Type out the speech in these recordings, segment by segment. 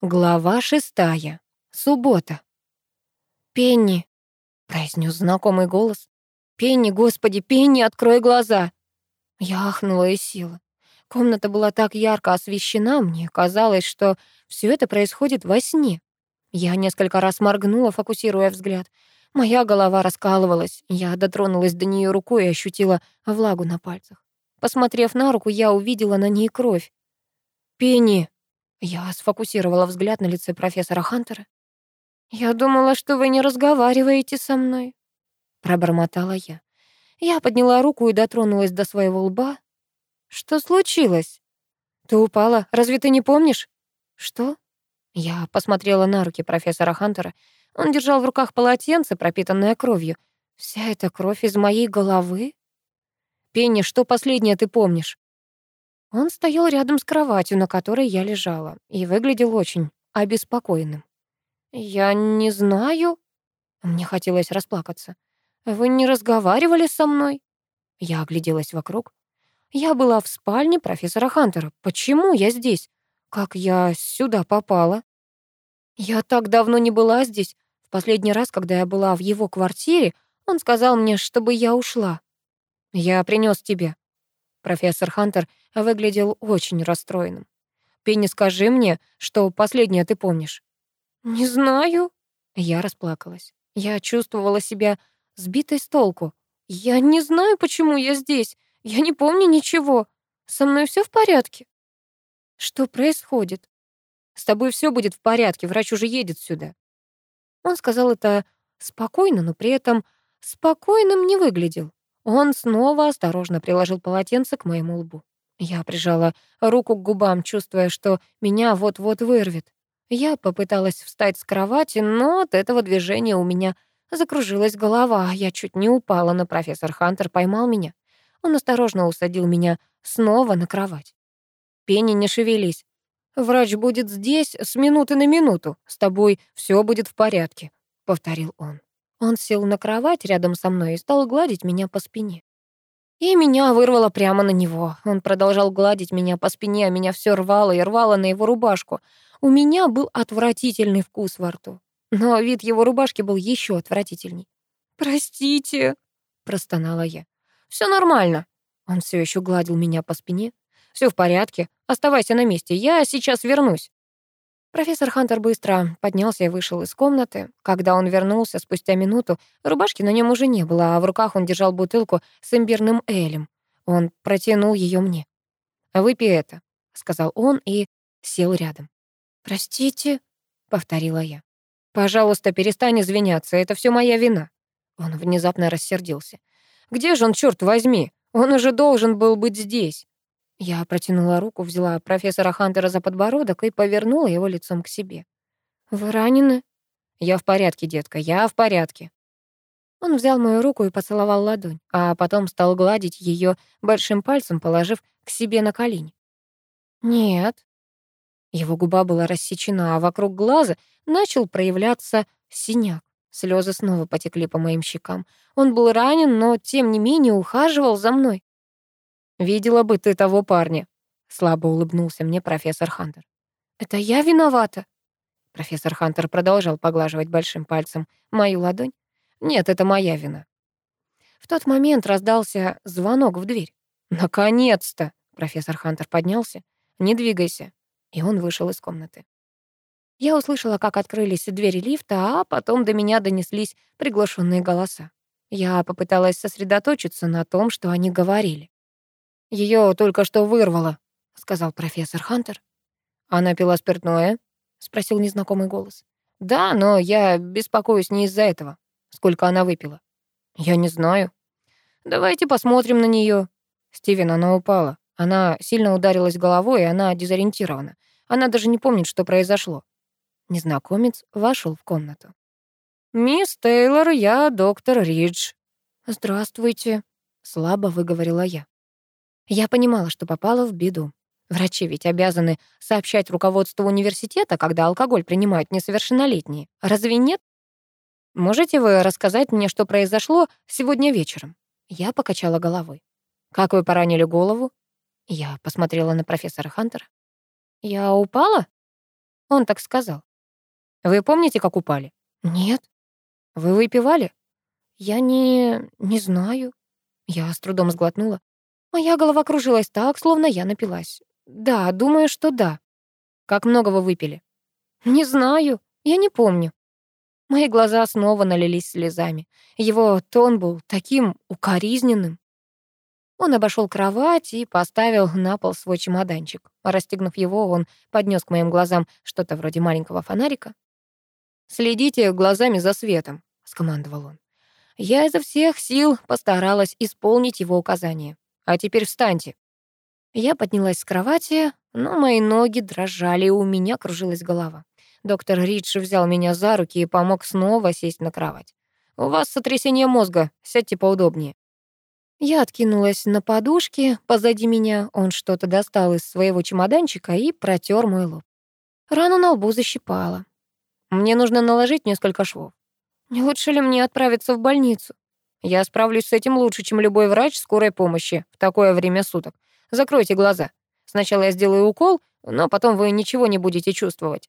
Глава шестая. Суббота. «Пенни», — произнес знакомый голос. «Пенни, господи, Пенни, открой глаза!» Я ахнула из силы. Комната была так ярко освещена, мне казалось, что все это происходит во сне. Я несколько раз моргнула, фокусируя взгляд. Моя голова раскалывалась. Я дотронулась до нее рукой и ощутила влагу на пальцах. Посмотрев на руку, я увидела на ней кровь. «Пенни!» Я сфокусировала взгляд на лице профессора Хантера. «Я думала, что вы не разговариваете со мной», — пробормотала я. Я подняла руку и дотронулась до своего лба. «Что случилось?» «Ты упала. Разве ты не помнишь?» «Что?» Я посмотрела на руки профессора Хантера. Он держал в руках полотенце, пропитанное кровью. «Вся эта кровь из моей головы?» «Пенни, что последнее ты помнишь?» Он стоял рядом с кроватью, на которой я лежала, и выглядел очень обеспокоенным. «Я не знаю». Мне хотелось расплакаться. «Вы не разговаривали со мной?» Я огляделась вокруг. Я была в спальне профессора Хантера. Почему я здесь? Как я сюда попала? Я так давно не была здесь. В последний раз, когда я была в его квартире, он сказал мне, чтобы я ушла. «Я принес тебе», Профессор Хантер выглядел очень расстроенным. «Пенни, скажи мне, что последнее ты помнишь?» «Не знаю». Я расплакалась. Я чувствовала себя сбитой с толку. «Я не знаю, почему я здесь. Я не помню ничего. Со мной все в порядке». «Что происходит?» «С тобой все будет в порядке, врач уже едет сюда». Он сказал это спокойно, но при этом спокойным не выглядел. Он снова осторожно приложил полотенце к моему лбу. Я прижала руку к губам, чувствуя, что меня вот-вот вырвет. Я попыталась встать с кровати, но от этого движения у меня закружилась голова. Я чуть не упала, но профессор Хантер поймал меня. Он осторожно усадил меня снова на кровать. «Пенни, не шевелись. Врач будет здесь с минуты на минуту. С тобой все будет в порядке», — повторил он. Он сел на кровать рядом со мной и стал гладить меня по спине. И меня вырвало прямо на него. Он продолжал гладить меня по спине, а меня все рвало и рвало на его рубашку. У меня был отвратительный вкус во рту. Но вид его рубашки был еще отвратительней. «Простите», — простонала я. Все нормально». Он все еще гладил меня по спине. Все в порядке. Оставайся на месте. Я сейчас вернусь». Профессор Хантер быстро поднялся и вышел из комнаты. Когда он вернулся спустя минуту, рубашки на нем уже не было, а в руках он держал бутылку с имбирным элем. Он протянул ее мне. «Выпей это», — сказал он и сел рядом. «Простите», — повторила я. «Пожалуйста, перестань извиняться, это все моя вина». Он внезапно рассердился. «Где же он, черт возьми? Он уже должен был быть здесь». Я протянула руку, взяла профессора Хантера за подбородок и повернула его лицом к себе. «Вы ранены?» «Я в порядке, детка, я в порядке». Он взял мою руку и поцеловал ладонь, а потом стал гладить ее большим пальцем, положив к себе на колени. «Нет». Его губа была рассечена, а вокруг глаза начал проявляться синяк. Слезы снова потекли по моим щекам. Он был ранен, но, тем не менее, ухаживал за мной. Видела бы ты того парня. Слабо улыбнулся мне профессор Хантер. Это я виновата? Профессор Хантер продолжал поглаживать большим пальцем мою ладонь. Нет, это моя вина. В тот момент раздался звонок в дверь. Наконец-то! Профессор Хантер поднялся. Не двигайся. И он вышел из комнаты. Я услышала, как открылись двери лифта, а потом до меня донеслись приглашенные голоса. Я попыталась сосредоточиться на том, что они говорили. Ее только что вырвало», — сказал профессор Хантер. «Она пила спиртное?» — спросил незнакомый голос. «Да, но я беспокоюсь не из-за этого. Сколько она выпила?» «Я не знаю». «Давайте посмотрим на нее. Стивен, она упала. Она сильно ударилась головой, и она дезориентирована. Она даже не помнит, что произошло». Незнакомец вошел в комнату. «Мисс Тейлор, я доктор Ридж». «Здравствуйте», — слабо выговорила я. Я понимала, что попала в беду. Врачи ведь обязаны сообщать руководству университета, когда алкоголь принимают несовершеннолетние. Разве нет? Можете вы рассказать мне, что произошло сегодня вечером? Я покачала головой. Как вы поранили голову? Я посмотрела на профессора Хантера. Я упала? Он так сказал. Вы помните, как упали? Нет. Вы выпивали? Я не... не знаю. Я с трудом сглотнула. Моя голова кружилась так, словно я напилась. Да, думаю, что да. Как много вы выпили? Не знаю, я не помню. Мои глаза снова налились слезами. Его тон был таким укоризненным. Он обошел кровать и поставил на пол свой чемоданчик. Расстегнув его, он поднес к моим глазам что-то вроде маленького фонарика. «Следите глазами за светом», — скомандовал он. Я изо всех сил постаралась исполнить его указание. «А теперь встаньте». Я поднялась с кровати, но мои ноги дрожали, и у меня кружилась голова. Доктор Ридж взял меня за руки и помог снова сесть на кровать. «У вас сотрясение мозга, сядьте поудобнее». Я откинулась на подушке, позади меня он что-то достал из своего чемоданчика и протер мой лоб. Рану на лбу защипала. Мне нужно наложить несколько швов. Не лучше ли мне отправиться в больницу? Я справлюсь с этим лучше, чем любой врач скорой помощи в такое время суток. Закройте глаза. Сначала я сделаю укол, но потом вы ничего не будете чувствовать.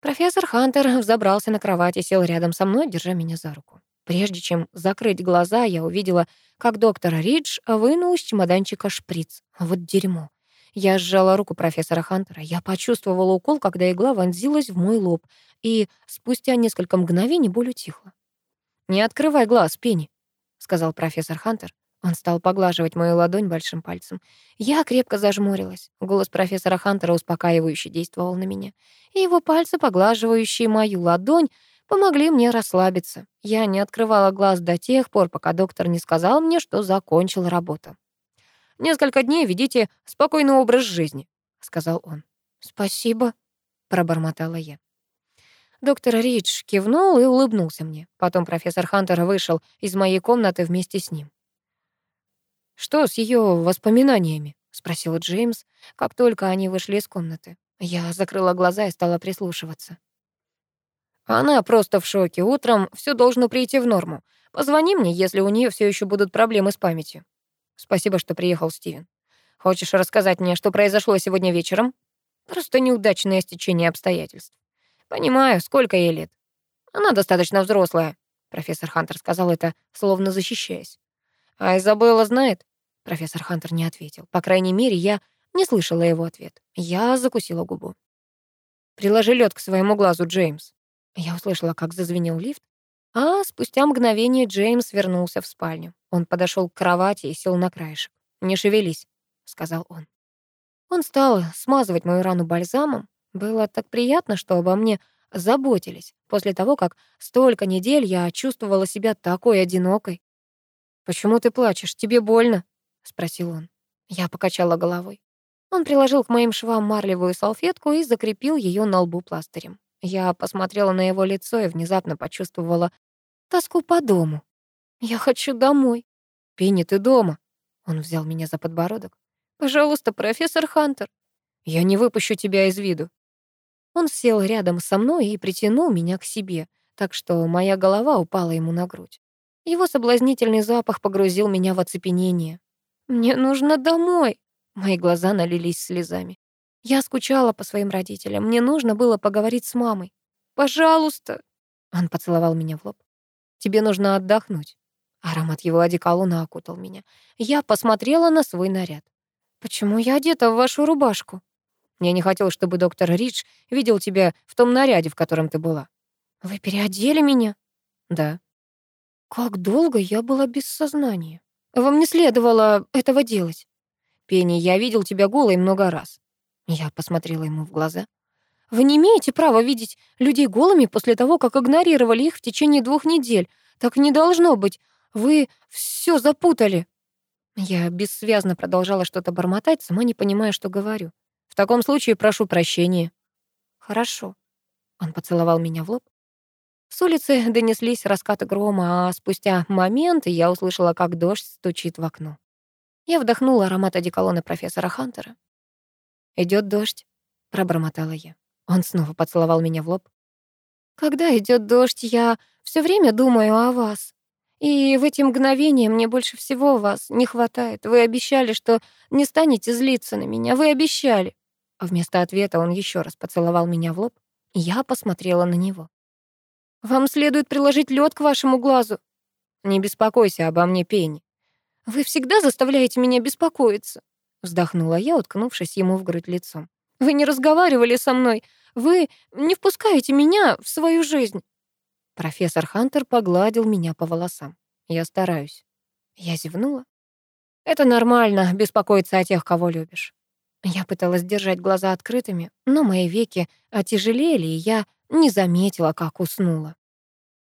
Профессор Хантер взобрался на кровать и сел рядом со мной, держа меня за руку. Прежде чем закрыть глаза, я увидела, как доктор Ридж вынул из чемоданчика шприц. Вот дерьмо. Я сжала руку профессора Хантера. Я почувствовала укол, когда игла вонзилась в мой лоб, и спустя несколько мгновений боль утихла. «Не открывай глаз, Пенни», — сказал профессор Хантер. Он стал поглаживать мою ладонь большим пальцем. Я крепко зажмурилась. Голос профессора Хантера успокаивающе действовал на меня. И его пальцы, поглаживающие мою ладонь, помогли мне расслабиться. Я не открывала глаз до тех пор, пока доктор не сказал мне, что закончил работу. «Несколько дней ведите спокойный образ жизни», — сказал он. «Спасибо», — пробормотала я. Доктор Ридж кивнул и улыбнулся мне. Потом профессор Хантер вышел из моей комнаты вместе с ним. «Что с ее воспоминаниями?» — спросил Джеймс, как только они вышли из комнаты. Я закрыла глаза и стала прислушиваться. «Она просто в шоке. Утром все должно прийти в норму. Позвони мне, если у нее все еще будут проблемы с памятью». «Спасибо, что приехал, Стивен. Хочешь рассказать мне, что произошло сегодня вечером?» «Просто неудачное стечение обстоятельств». «Понимаю, сколько ей лет?» «Она достаточно взрослая», — профессор Хантер сказал это, словно защищаясь. «А Изабелла знает?» Профессор Хантер не ответил. По крайней мере, я не слышала его ответ. Я закусила губу. «Приложи лед к своему глазу, Джеймс». Я услышала, как зазвенел лифт, а спустя мгновение Джеймс вернулся в спальню. Он подошел к кровати и сел на краешек. «Не шевелись», — сказал он. Он стал смазывать мою рану бальзамом. Было так приятно, что обо мне заботились. После того, как столько недель я чувствовала себя такой одинокой. «Почему ты плачешь? Тебе больно?» — спросил он. Я покачала головой. Он приложил к моим швам марлевую салфетку и закрепил ее на лбу пластырем. Я посмотрела на его лицо и внезапно почувствовала тоску по дому. «Я хочу домой». «Пенни, ты дома?» Он взял меня за подбородок. «Пожалуйста, профессор Хантер, я не выпущу тебя из виду». Он сел рядом со мной и притянул меня к себе, так что моя голова упала ему на грудь. Его соблазнительный запах погрузил меня в оцепенение. «Мне нужно домой!» Мои глаза налились слезами. Я скучала по своим родителям. Мне нужно было поговорить с мамой. «Пожалуйста!» Он поцеловал меня в лоб. «Тебе нужно отдохнуть». Аромат его одеколона окутал меня. Я посмотрела на свой наряд. «Почему я одета в вашу рубашку?» «Я не хотел, чтобы доктор Ридж видел тебя в том наряде, в котором ты была». «Вы переодели меня?» «Да». Как долго я была без сознания. Вам не следовало этого делать. Пенни, я видел тебя голой много раз. Я посмотрела ему в глаза. Вы не имеете права видеть людей голыми после того, как игнорировали их в течение двух недель. Так не должно быть. Вы все запутали. Я бессвязно продолжала что-то бормотать, сама не понимая, что говорю. В таком случае прошу прощения. Хорошо. Он поцеловал меня в лоб. С улицы донеслись раскаты грома, а спустя момент я услышала, как дождь стучит в окно. Я вдохнула аромат одеколона профессора Хантера. Идет дождь», — пробормотала я. Он снова поцеловал меня в лоб. «Когда идет дождь, я все время думаю о вас. И в эти мгновения мне больше всего вас не хватает. Вы обещали, что не станете злиться на меня. Вы обещали». Вместо ответа он еще раз поцеловал меня в лоб. Я посмотрела на него. «Вам следует приложить лед к вашему глазу». «Не беспокойся обо мне, Пенни». «Вы всегда заставляете меня беспокоиться», — вздохнула я, уткнувшись ему в грудь лицом. «Вы не разговаривали со мной. Вы не впускаете меня в свою жизнь». Профессор Хантер погладил меня по волосам. «Я стараюсь». Я зевнула. «Это нормально, беспокоиться о тех, кого любишь». Я пыталась держать глаза открытыми, но мои веки отяжелели, и я не заметила, как уснула.